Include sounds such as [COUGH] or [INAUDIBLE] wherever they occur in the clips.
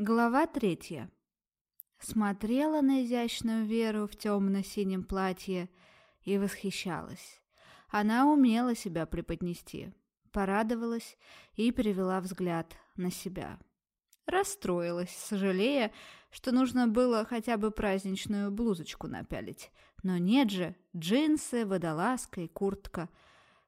Глава третья. Смотрела на изящную Веру в темно-синем платье и восхищалась. Она умела себя преподнести, порадовалась и перевела взгляд на себя. Расстроилась, сожалея, что нужно было хотя бы праздничную блузочку напялить. Но нет же, джинсы, водолазка и куртка.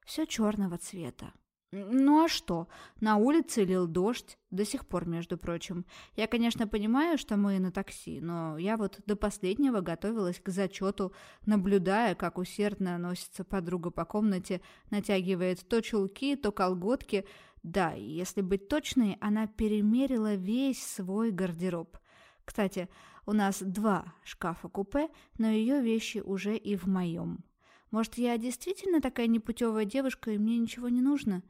Все черного цвета. Ну а что? На улице лил дождь, до сих пор, между прочим. Я, конечно, понимаю, что мы на такси, но я вот до последнего готовилась к зачету, наблюдая, как усердно носится подруга по комнате, натягивает то чулки, то колготки. Да, если быть точной, она перемерила весь свой гардероб. Кстати, у нас два шкафа-купе, но ее вещи уже и в моем. Может, я действительно такая непутевая девушка, и мне ничего не нужно?»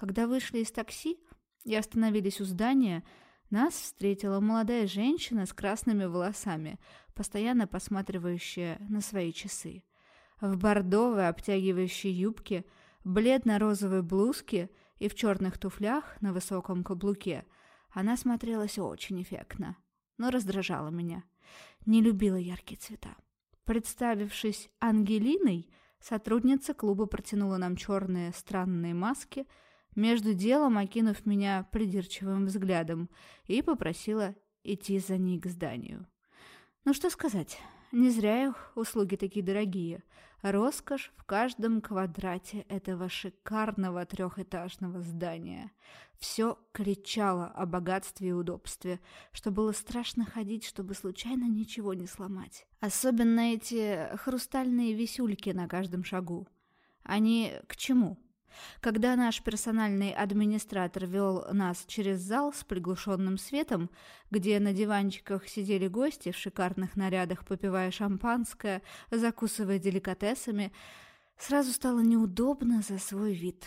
Когда вышли из такси и остановились у здания, нас встретила молодая женщина с красными волосами, постоянно посматривающая на свои часы. В бордовой обтягивающей юбке, бледно-розовой блузке и в черных туфлях на высоком каблуке она смотрелась очень эффектно, но раздражала меня. Не любила яркие цвета. Представившись Ангелиной, сотрудница клуба протянула нам черные странные маски – между делом окинув меня придирчивым взглядом, и попросила идти за ней к зданию. Ну что сказать, не зря их услуги такие дорогие. Роскошь в каждом квадрате этого шикарного трехэтажного здания. Все кричало о богатстве и удобстве, что было страшно ходить, чтобы случайно ничего не сломать. Особенно эти хрустальные висюльки на каждом шагу. Они к чему? Когда наш персональный администратор вел нас через зал с приглушенным светом, где на диванчиках сидели гости в шикарных нарядах, попивая шампанское, закусывая деликатесами, сразу стало неудобно за свой вид.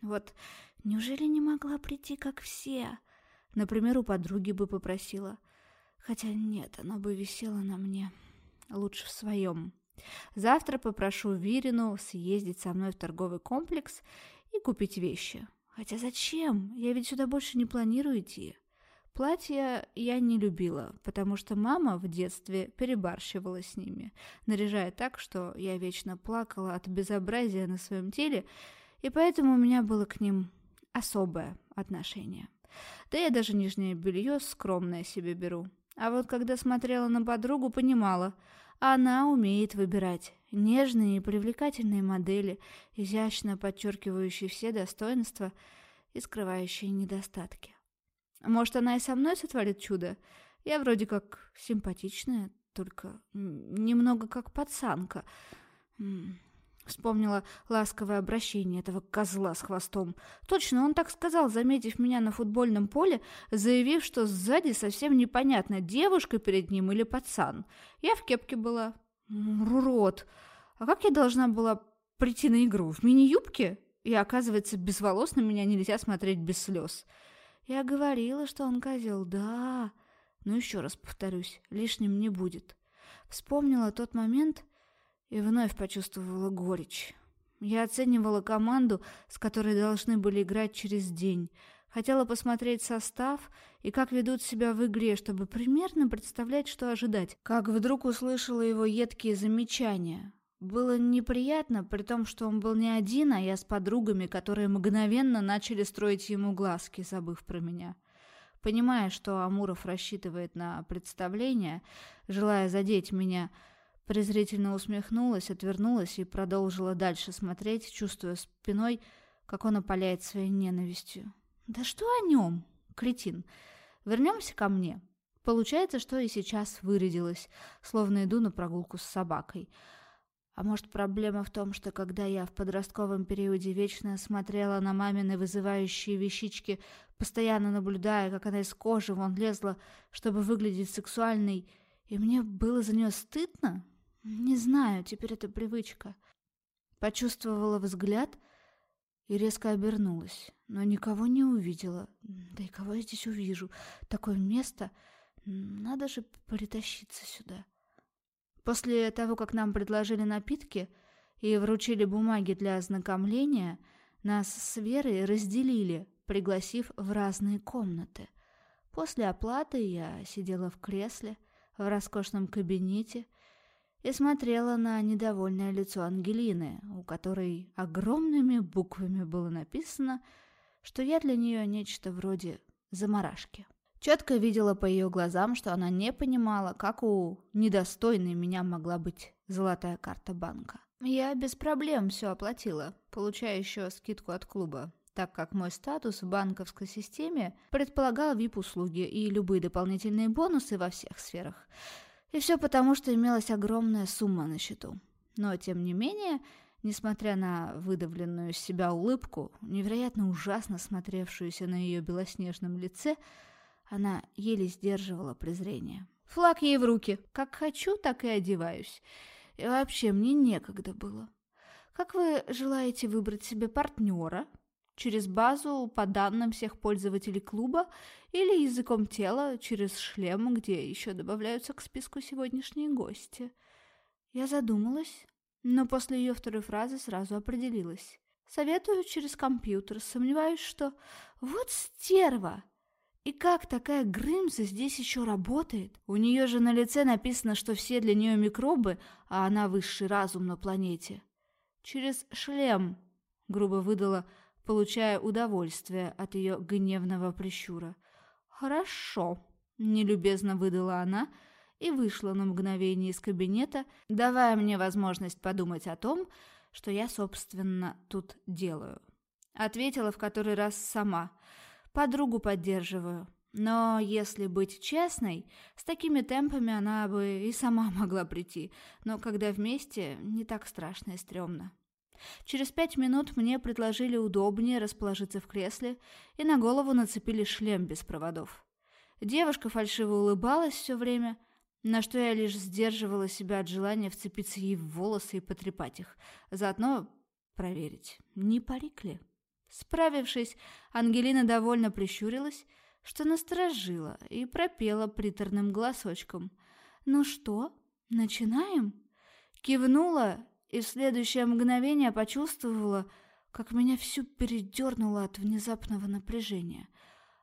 Вот неужели не могла прийти, как все? Например, у подруги бы попросила. Хотя нет, оно бы висело на мне. Лучше в своем. Завтра попрошу Вирину съездить со мной в торговый комплекс и купить вещи. Хотя зачем? Я ведь сюда больше не планирую идти. Платья я не любила, потому что мама в детстве перебарщивала с ними, наряжая так, что я вечно плакала от безобразия на своем теле, и поэтому у меня было к ним особое отношение. Да я даже нижнее белье скромное себе беру. А вот когда смотрела на подругу, понимала – она умеет выбирать нежные и привлекательные модели, изящно подчеркивающие все достоинства и скрывающие недостатки. Может, она и со мной сотворит чудо? Я вроде как симпатичная, только немного как пацанка. Вспомнила ласковое обращение этого козла с хвостом. Точно, он так сказал, заметив меня на футбольном поле, заявив, что сзади совсем непонятно, девушка перед ним или пацан. Я в кепке была. Урод! А как я должна была прийти на игру? В мини-юбке? И оказывается, без волос на меня нельзя смотреть без слез. Я говорила, что он козел, да. Но еще раз повторюсь, лишним не будет. Вспомнила тот момент, и вновь почувствовала горечь. Я оценивала команду, с которой должны были играть через день. Хотела посмотреть состав и как ведут себя в игре, чтобы примерно представлять, что ожидать. Как вдруг услышала его едкие замечания. Было неприятно, при том, что он был не один, а я с подругами, которые мгновенно начали строить ему глазки, забыв про меня. Понимая, что Амуров рассчитывает на представление, желая задеть меня, Презрительно усмехнулась, отвернулась и продолжила дальше смотреть, чувствуя спиной, как он опаляет своей ненавистью. «Да что о нем, кретин? Вернемся ко мне». Получается, что и сейчас вырядилась, словно иду на прогулку с собакой. А может, проблема в том, что когда я в подростковом периоде вечно смотрела на мамины вызывающие вещички, постоянно наблюдая, как она из кожи вон лезла, чтобы выглядеть сексуальной, и мне было за нее стыдно? Не знаю, теперь это привычка. Почувствовала взгляд и резко обернулась, но никого не увидела. Да и кого я здесь увижу? Такое место. Надо же притащиться сюда. После того, как нам предложили напитки и вручили бумаги для ознакомления, нас с Верой разделили, пригласив в разные комнаты. После оплаты я сидела в кресле в роскошном кабинете и смотрела на недовольное лицо Ангелины, у которой огромными буквами было написано, что я для нее нечто вроде заморашки. Четко видела по ее глазам, что она не понимала, как у недостойной меня могла быть золотая карта банка. Я без проблем все оплатила, получая еще скидку от клуба, так как мой статус в банковской системе предполагал VIP-услуги и любые дополнительные бонусы во всех сферах. И все потому, что имелась огромная сумма на счету. Но, тем не менее, несмотря на выдавленную из себя улыбку, невероятно ужасно смотревшуюся на ее белоснежном лице, она еле сдерживала презрение. «Флаг ей в руки. Как хочу, так и одеваюсь. И вообще, мне некогда было. Как вы желаете выбрать себе партнера?» через базу по данным всех пользователей клуба или языком тела через шлем, где еще добавляются к списку сегодняшние гости. Я задумалась, но после ее второй фразы сразу определилась. Советую через компьютер, сомневаюсь, что... Вот стерва! И как такая Грымза здесь еще работает? У нее же на лице написано, что все для нее микробы, а она высший разум на планете. Через шлем, грубо выдала получая удовольствие от ее гневного прищура. «Хорошо», — нелюбезно выдала она и вышла на мгновение из кабинета, давая мне возможность подумать о том, что я, собственно, тут делаю. Ответила в который раз сама. Подругу поддерживаю. Но если быть честной, с такими темпами она бы и сама [LAUGHS] могла прийти, но когда вместе, не так страшно и стрёмно. Через пять минут мне предложили удобнее расположиться в кресле и на голову нацепили шлем без проводов. Девушка фальшиво улыбалась все время, на что я лишь сдерживала себя от желания вцепиться ей в волосы и потрепать их, заодно проверить, не парик ли. Справившись, Ангелина довольно прищурилась, что насторожила, и пропела приторным голосочком. «Ну что, начинаем?» Кивнула и в следующее мгновение почувствовала, как меня всю передернуло от внезапного напряжения,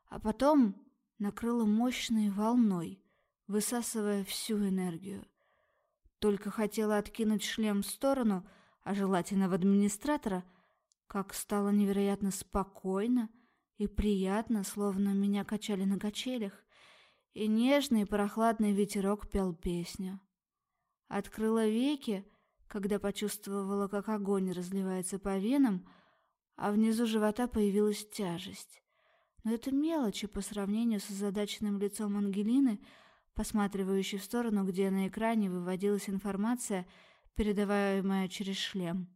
а потом накрыло мощной волной, высасывая всю энергию. Только хотела откинуть шлем в сторону, а желательно в администратора, как стало невероятно спокойно и приятно, словно меня качали на качелях, и нежный прохладный ветерок пел песню. Открыла веки, когда почувствовала, как огонь разливается по венам, а внизу живота появилась тяжесть. Но это мелочи по сравнению с озадаченным лицом Ангелины, посматривающей в сторону, где на экране выводилась информация, передаваемая через шлем.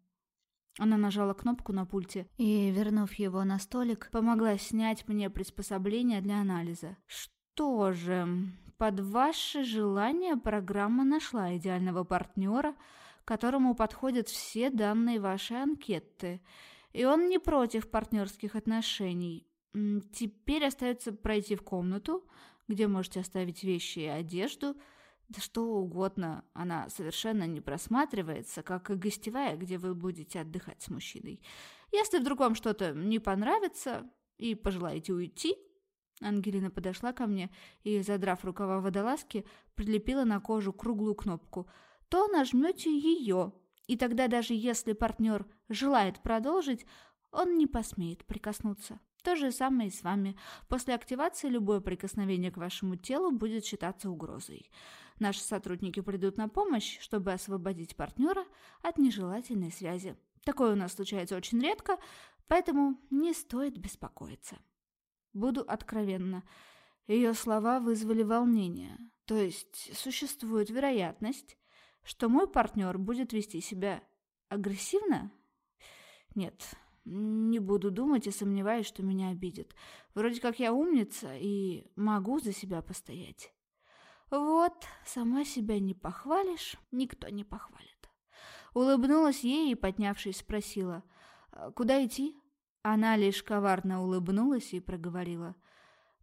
Она нажала кнопку на пульте и, вернув его на столик, помогла снять мне приспособление для анализа. Что же, под ваше желание программа нашла идеального партнера — которому подходят все данные вашей анкеты. И он не против партнерских отношений. Теперь остается пройти в комнату, где можете оставить вещи и одежду, да что угодно. Она совершенно не просматривается, как и гостевая, где вы будете отдыхать с мужчиной. Если вдруг вам что-то не понравится и пожелаете уйти, Ангелина подошла ко мне и, задрав рукава водолазки, прилепила на кожу круглую кнопку – то нажмете ее, и тогда даже если партнер желает продолжить, он не посмеет прикоснуться. То же самое и с вами. После активации любое прикосновение к вашему телу будет считаться угрозой. Наши сотрудники придут на помощь, чтобы освободить партнера от нежелательной связи. Такое у нас случается очень редко, поэтому не стоит беспокоиться. Буду откровенна. Ее слова вызвали волнение. То есть существует вероятность, что мой партнер будет вести себя агрессивно? Нет, не буду думать и сомневаюсь, что меня обидит. Вроде как я умница и могу за себя постоять. Вот, сама себя не похвалишь, никто не похвалит. Улыбнулась ей и, поднявшись, спросила, «А «Куда идти?» Она лишь коварно улыбнулась и проговорила,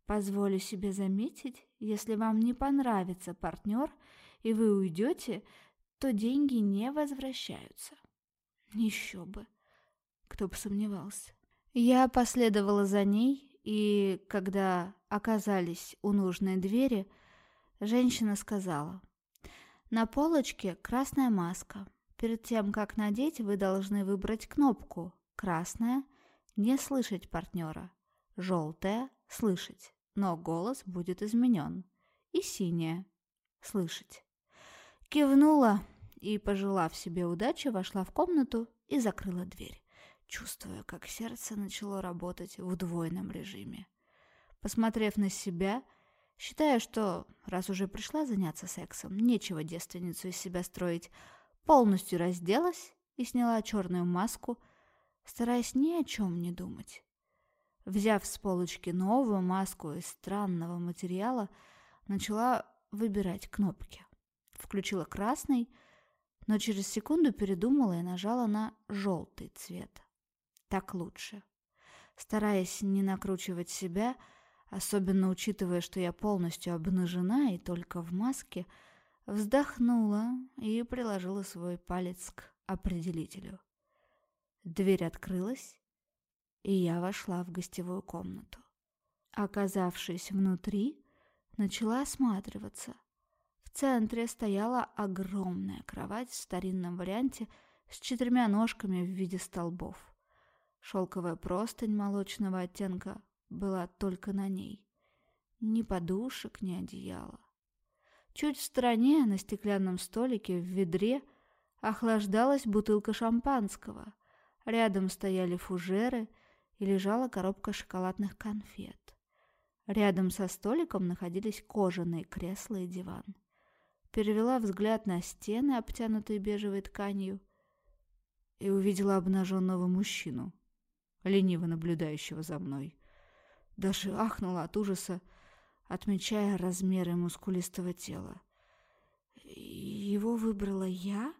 «Позволю себе заметить, если вам не понравится партнер, и вы уйдете, то деньги не возвращаются. Еще бы. Кто бы сомневался. Я последовала за ней и когда оказались у нужной двери, женщина сказала, «На полочке красная маска. Перед тем, как надеть, вы должны выбрать кнопку. Красная – не слышать партнера. Желтая – слышать, но голос будет изменен. И синяя – слышать». Кивнула и, пожелав себе удачи, вошла в комнату и закрыла дверь, чувствуя, как сердце начало работать в удвоенном режиме. Посмотрев на себя, считая, что, раз уже пришла заняться сексом, нечего девственницу из себя строить, полностью разделась и сняла черную маску, стараясь ни о чем не думать. Взяв с полочки новую маску из странного материала, начала выбирать кнопки. Включила красный — но через секунду передумала и нажала на желтый цвет. Так лучше. Стараясь не накручивать себя, особенно учитывая, что я полностью обнажена и только в маске, вздохнула и приложила свой палец к определителю. Дверь открылась, и я вошла в гостевую комнату. Оказавшись внутри, начала осматриваться — в центре стояла огромная кровать в старинном варианте с четырьмя ножками в виде столбов. Шелковая простынь молочного оттенка была только на ней. Ни подушек, ни одеяла. Чуть в стороне, на стеклянном столике, в ведре, охлаждалась бутылка шампанского. Рядом стояли фужеры и лежала коробка шоколадных конфет. Рядом со столиком находились кожаные кресла и диван перевела взгляд на стены, обтянутые бежевой тканью, и увидела обнаженного мужчину, лениво наблюдающего за мной. Даже ахнула от ужаса, отмечая размеры мускулистого тела. Его выбрала я?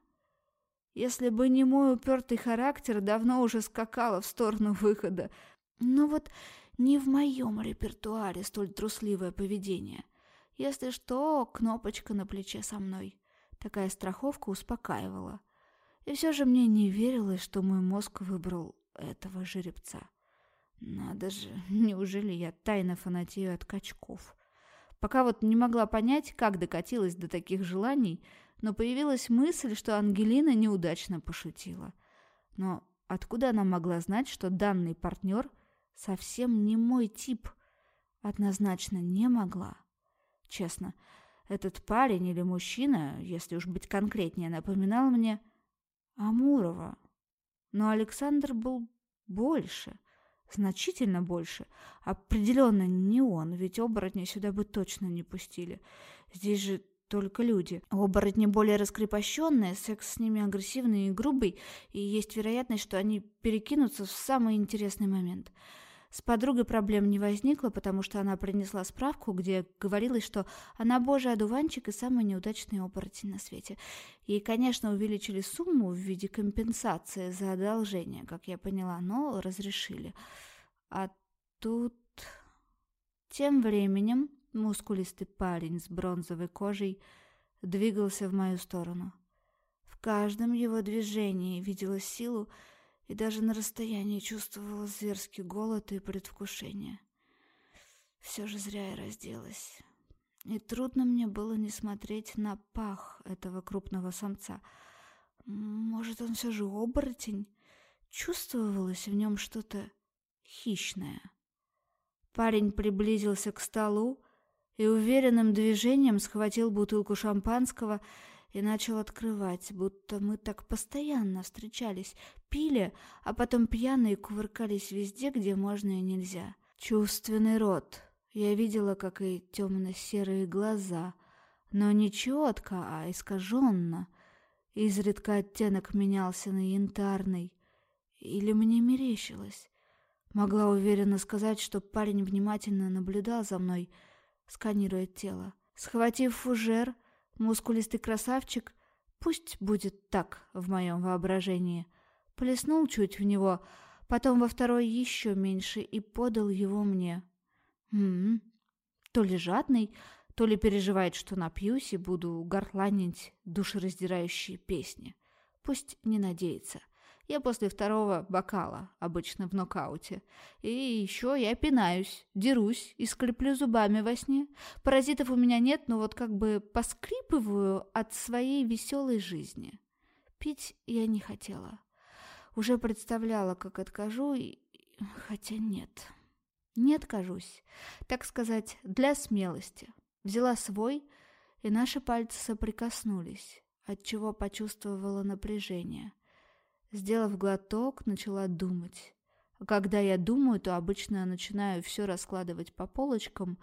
Если бы не мой упертый характер, давно уже скакала в сторону выхода. Но вот не в моем репертуаре столь трусливое поведение. Если что, кнопочка на плече со мной. Такая страховка успокаивала. И все же мне не верилось, что мой мозг выбрал этого жеребца. Надо же, [LAUGHS] неужели я тайно фанатею от качков? Пока вот не могла понять, как докатилась до таких желаний, но появилась мысль, что Ангелина неудачно пошутила. Но откуда она могла знать, что данный партнер совсем не мой тип? Однозначно не могла. Честно, этот парень или мужчина, если уж быть конкретнее, напоминал мне Амурова. Но Александр был больше, значительно больше. Определенно не он, ведь оборотни сюда бы точно не пустили. Здесь же только люди. Оборотни более раскрепощенные, секс с ними агрессивный и грубый, и есть вероятность, что они перекинутся в самый интересный момент – с подругой проблем не возникло, потому что она принесла справку, где говорилось, что она божий одуванчик и самый неудачный оборотень на свете. Ей, конечно, увеличили сумму в виде компенсации за одолжение, как я поняла, но разрешили. А тут... Тем временем мускулистый парень с бронзовой кожей двигался в мою сторону. В каждом его движении видела силу, и даже на расстоянии чувствовала зверский голод и предвкушение. Все же зря я разделась. И трудно мне было не смотреть на пах этого крупного самца. Может, он все же оборотень? Чувствовалось в нем что-то хищное. Парень приблизился к столу и уверенным движением схватил бутылку шампанского и начал открывать, будто мы так постоянно встречались, пили, а потом пьяные кувыркались везде, где можно и нельзя. Чувственный рот. Я видела, как и темно-серые глаза, но не четко, а искаженно. Изредка оттенок менялся на янтарный. Или мне мерещилось? Могла уверенно сказать, что парень внимательно наблюдал за мной, сканируя тело. Схватив фужер, Мускулистый красавчик, пусть будет так в моем воображении, плеснул чуть в него, потом во второй еще меньше и подал его мне. М -м, то ли жадный, то ли переживает, что напьюсь и буду горланить душераздирающие песни. Пусть не надеется. Я после второго бокала, обычно в нокауте. И еще я пинаюсь, дерусь и скреплю зубами во сне. Паразитов у меня нет, но вот как бы поскрипываю от своей веселой жизни. Пить я не хотела. Уже представляла, как откажу, и... хотя нет. Не откажусь. Так сказать, для смелости. Взяла свой, и наши пальцы соприкоснулись, отчего почувствовала напряжение. Сделав глоток, начала думать. А когда я думаю, то обычно начинаю все раскладывать по полочкам,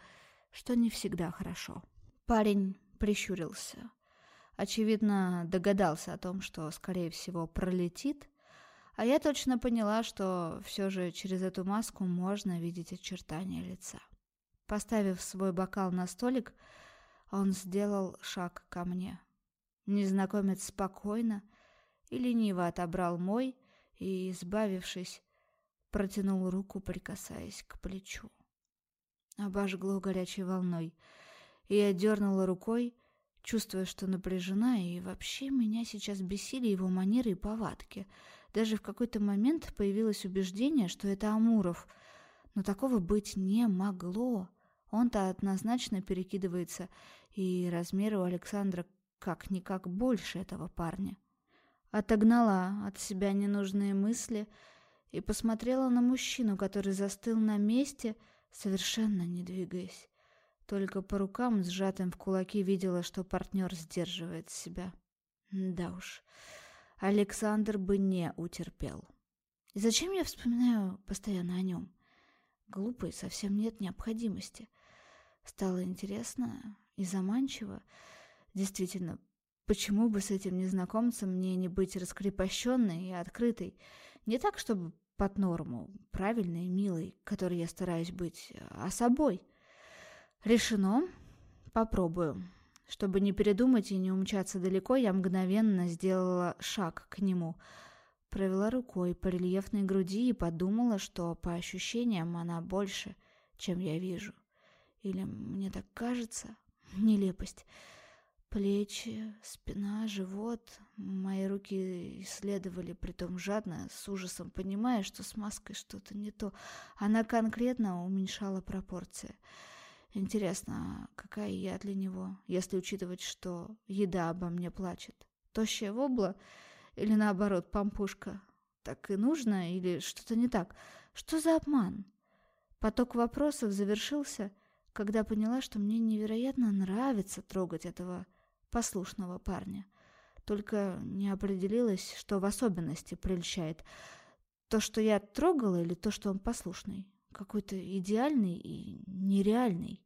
что не всегда хорошо. Парень прищурился. Очевидно, догадался о том, что, скорее всего, пролетит, а я точно поняла, что все же через эту маску можно видеть очертания лица. Поставив свой бокал на столик, он сделал шаг ко мне. Незнакомец спокойно, и лениво отобрал мой и, избавившись, протянул руку, прикасаясь к плечу. Обожгло горячей волной, и я дернула рукой, чувствуя, что напряжена, и вообще меня сейчас бесили его манеры и повадки. Даже в какой-то момент появилось убеждение, что это Амуров, но такого быть не могло. Он-то однозначно перекидывается, и размеры у Александра как-никак больше этого парня. Отогнала от себя ненужные мысли и посмотрела на мужчину, который застыл на месте, совершенно не двигаясь. Только по рукам, сжатым в кулаки, видела, что партнер сдерживает себя. Да уж, Александр бы не утерпел. И зачем я вспоминаю постоянно о нем? Глупо и совсем нет необходимости. Стало интересно и заманчиво. Действительно, Почему бы с этим незнакомцем мне не быть раскрепощенной и открытой? Не так, чтобы под норму, правильной и милой, которой я стараюсь быть, а собой. Решено. Попробую. Чтобы не передумать и не умчаться далеко, я мгновенно сделала шаг к нему. Провела рукой по рельефной груди и подумала, что по ощущениям она больше, чем я вижу. Или мне так кажется? Нелепость. Плечи, спина, живот. Мои руки исследовали, притом жадно, с ужасом, понимая, что с маской что-то не то. Она конкретно уменьшала пропорции. Интересно, какая я для него, если учитывать, что еда обо мне плачет? Тощая вобла или наоборот пампушка? Так и нужно или что-то не так? Что за обман? Поток вопросов завершился, когда поняла, что мне невероятно нравится трогать этого послушного парня. Только не определилась, что в особенности прельщает. То, что я трогала, или то, что он послушный? Какой-то идеальный и нереальный.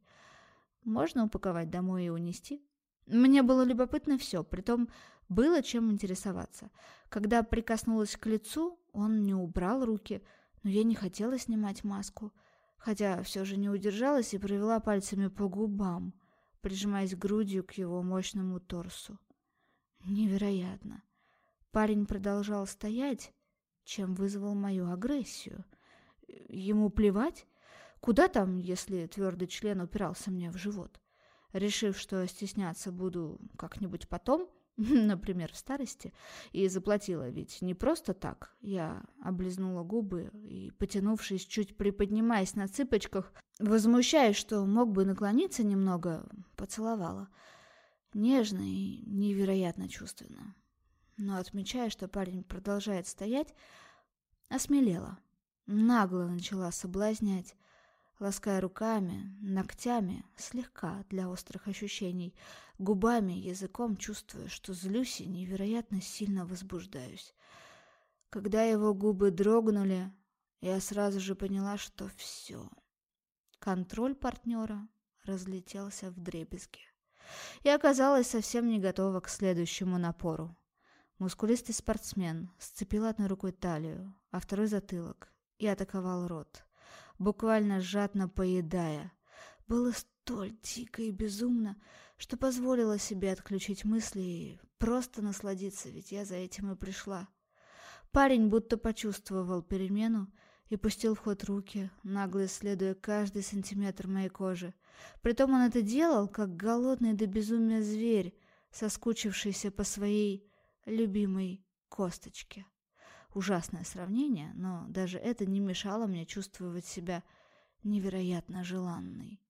Можно упаковать домой и унести? Мне было любопытно все, притом было чем интересоваться. Когда прикоснулась к лицу, он не убрал руки, но я не хотела снимать маску, хотя все же не удержалась и провела пальцами по губам прижимаясь грудью к его мощному торсу. Невероятно. Парень продолжал стоять, чем вызвал мою агрессию. Ему плевать? Куда там, если твердый член упирался мне в живот? Решив, что стесняться буду как-нибудь потом, [LAUGHS] например, в старости, и заплатила ведь не просто так. Я облизнула губы и, потянувшись, чуть приподнимаясь на цыпочках, возмущаясь, что мог бы наклониться немного, поцеловала. Нежно и невероятно чувственно. Но, отмечая, что парень продолжает стоять, осмелела. Нагло начала соблазнять, лаская руками, ногтями, слегка для острых ощущений, губами, языком, чувствуя, что злюсь и невероятно сильно возбуждаюсь. Когда его губы дрогнули, я сразу же поняла, что все. Контроль партнера разлетелся в дребезги. И оказалась совсем не готова к следующему напору. Мускулистый спортсмен сцепил одной рукой талию, а второй затылок и атаковал рот буквально жадно поедая. Было столь дико и безумно, что позволила себе отключить мысли и просто насладиться, ведь я за этим и пришла. Парень будто почувствовал перемену и пустил в ход руки, нагло исследуя каждый сантиметр моей кожи. Притом он это делал, как голодный до безумия зверь, соскучившийся по своей любимой косточке. Ужасное сравнение, но даже это не мешало мне чувствовать себя невероятно желанной.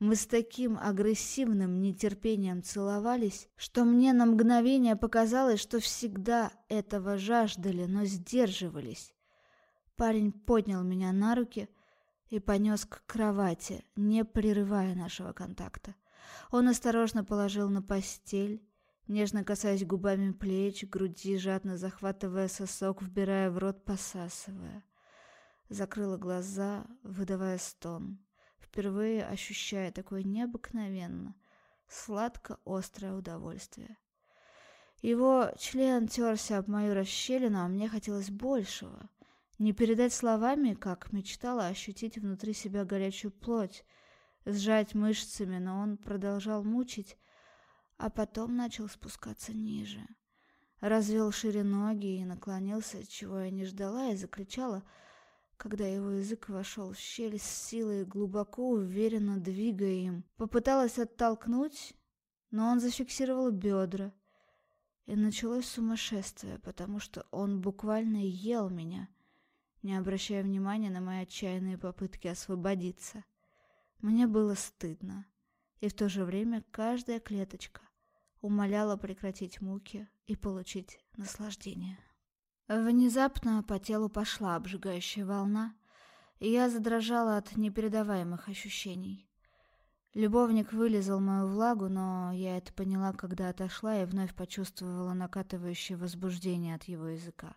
Мы с таким агрессивным нетерпением целовались, что мне на мгновение показалось, что всегда этого жаждали, но сдерживались. Парень поднял меня на руки и понес к кровати, не прерывая нашего контакта. Он осторожно положил на постель, нежно касаясь губами плеч, груди, жадно захватывая сосок, вбирая в рот, посасывая. Закрыла глаза, выдавая стон, впервые ощущая такое необыкновенно, сладко-острое удовольствие. Его член терся об мою расщелину, а мне хотелось большего. Не передать словами, как мечтала ощутить внутри себя горячую плоть, сжать мышцами, но он продолжал мучить, а потом начал спускаться ниже. Развел шире ноги и наклонился, чего я не ждала, и закричала, когда его язык вошел в щель с силой, глубоко, уверенно двигая им. Попыталась оттолкнуть, но он зафиксировал бедра. И началось сумасшествие, потому что он буквально ел меня, не обращая внимания на мои отчаянные попытки освободиться. Мне было стыдно, и в то же время каждая клеточка умоляла прекратить муки и получить наслаждение. Внезапно по телу пошла обжигающая волна, и я задрожала от непередаваемых ощущений. Любовник вылезал мою влагу, но я это поняла, когда отошла и вновь почувствовала накатывающее возбуждение от его языка.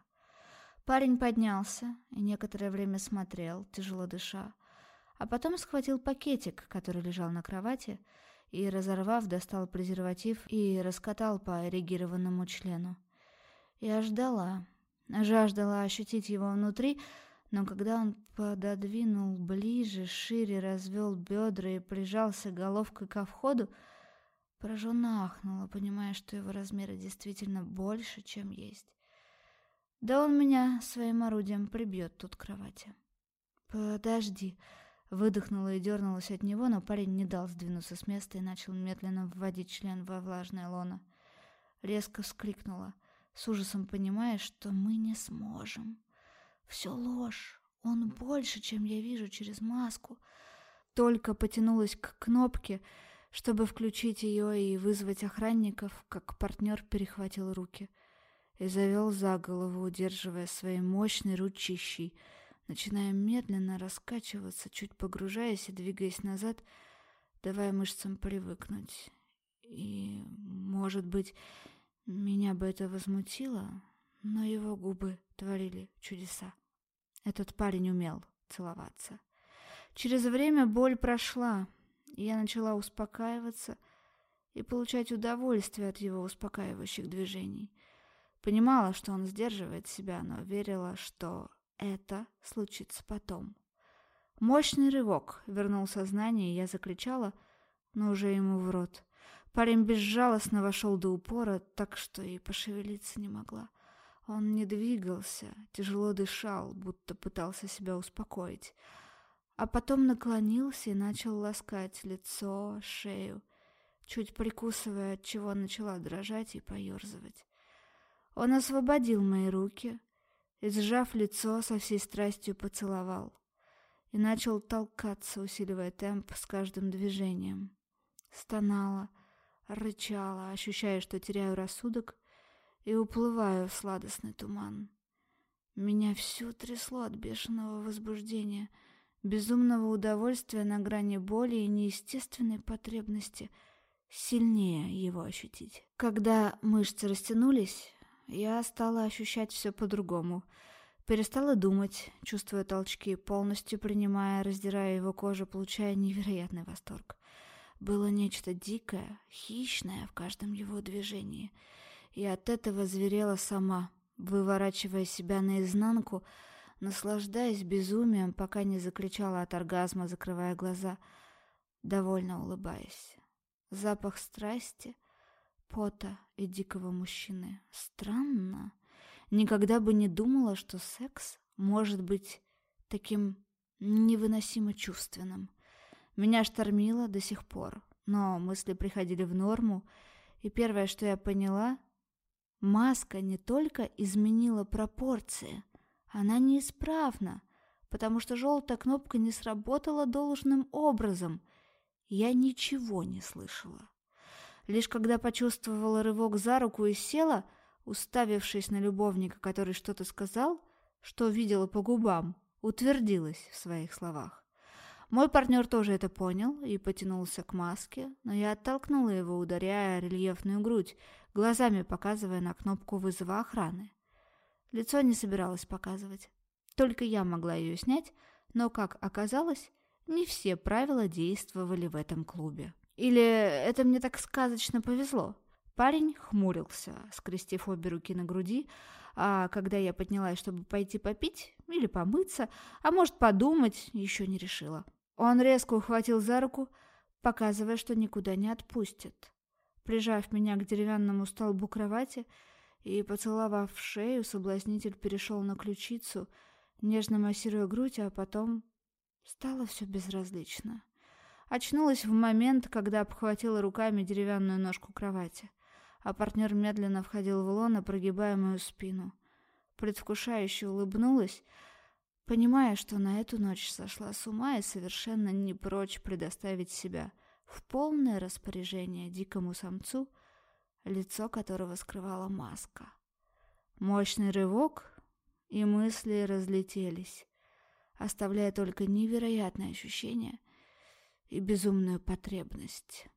Парень поднялся и некоторое время смотрел, тяжело дыша, а потом схватил пакетик, который лежал на кровати, и, разорвав, достал презерватив и раскатал по эрегированному члену. Я ждала, жаждала ощутить его внутри, но когда он пододвинул ближе, шире развел бедра и прижался головкой ко входу, пораженно понимая, что его размеры действительно больше, чем есть. Да он меня своим орудием прибьет тут к кровати. «Подожди», Выдохнула и дернулась от него, но парень не дал сдвинуться с места и начал медленно вводить член во влажное лоно. Резко вскрикнула, с ужасом понимая, что мы не сможем. Все ложь. Он больше, чем я вижу через маску. Только потянулась к кнопке, чтобы включить ее и вызвать охранников, как партнер перехватил руки и завел за голову, удерживая своей мощной ручищей, начиная медленно раскачиваться, чуть погружаясь и двигаясь назад, давая мышцам привыкнуть. И, может быть, меня бы это возмутило, но его губы творили чудеса. Этот парень умел целоваться. Через время боль прошла, и я начала успокаиваться и получать удовольствие от его успокаивающих движений. Понимала, что он сдерживает себя, но верила, что это случится потом. Мощный рывок вернул сознание, и я закричала, но уже ему в рот. Парень безжалостно вошел до упора, так что и пошевелиться не могла. Он не двигался, тяжело дышал, будто пытался себя успокоить. А потом наклонился и начал ласкать лицо, шею, чуть прикусывая, от чего начала дрожать и поерзывать. Он освободил мои руки, и, сжав лицо, со всей страстью поцеловал. И начал толкаться, усиливая темп с каждым движением. Стонала, рычала, ощущая, что теряю рассудок и уплываю в сладостный туман. Меня всю трясло от бешеного возбуждения, безумного удовольствия на грани боли и неестественной потребности сильнее его ощутить. Когда мышцы растянулись, я стала ощущать все по-другому. Перестала думать, чувствуя толчки, полностью принимая, раздирая его кожу, получая невероятный восторг. Было нечто дикое, хищное в каждом его движении. И от этого зверела сама, выворачивая себя наизнанку, наслаждаясь безумием, пока не закричала от оргазма, закрывая глаза, довольно улыбаясь. Запах страсти — пота и дикого мужчины. Странно. Никогда бы не думала, что секс может быть таким невыносимо чувственным. Меня штормило до сих пор, но мысли приходили в норму, и первое, что я поняла, Маска не только изменила пропорции, она неисправна, потому что желтая кнопка не сработала должным образом. Я ничего не слышала. Лишь когда почувствовала рывок за руку и села, уставившись на любовника, который что-то сказал, что видела по губам, утвердилась в своих словах. Мой партнер тоже это понял и потянулся к маске, но я оттолкнула его, ударяя рельефную грудь, глазами показывая на кнопку вызова охраны. Лицо не собиралась показывать. Только я могла ее снять, но, как оказалось, не все правила действовали в этом клубе. Или это мне так сказочно повезло? Парень хмурился, скрестив обе руки на груди, а когда я поднялась, чтобы пойти попить или помыться, а может подумать, еще не решила. Он резко ухватил за руку, показывая, что никуда не отпустит. Прижав меня к деревянному столбу кровати и поцеловав в шею, соблазнитель перешел на ключицу, нежно массируя грудь, а потом стало все безразлично. Очнулась в момент, когда обхватила руками деревянную ножку кровати, а партнер медленно входил в лоно, прогибая мою спину. Предвкушающе улыбнулась, понимая, что на эту ночь сошла с ума и совершенно не прочь предоставить себя в полное распоряжение дикому самцу, лицо которого скрывала маска. Мощный рывок, и мысли разлетелись, оставляя только невероятное ощущение — и безумную потребность.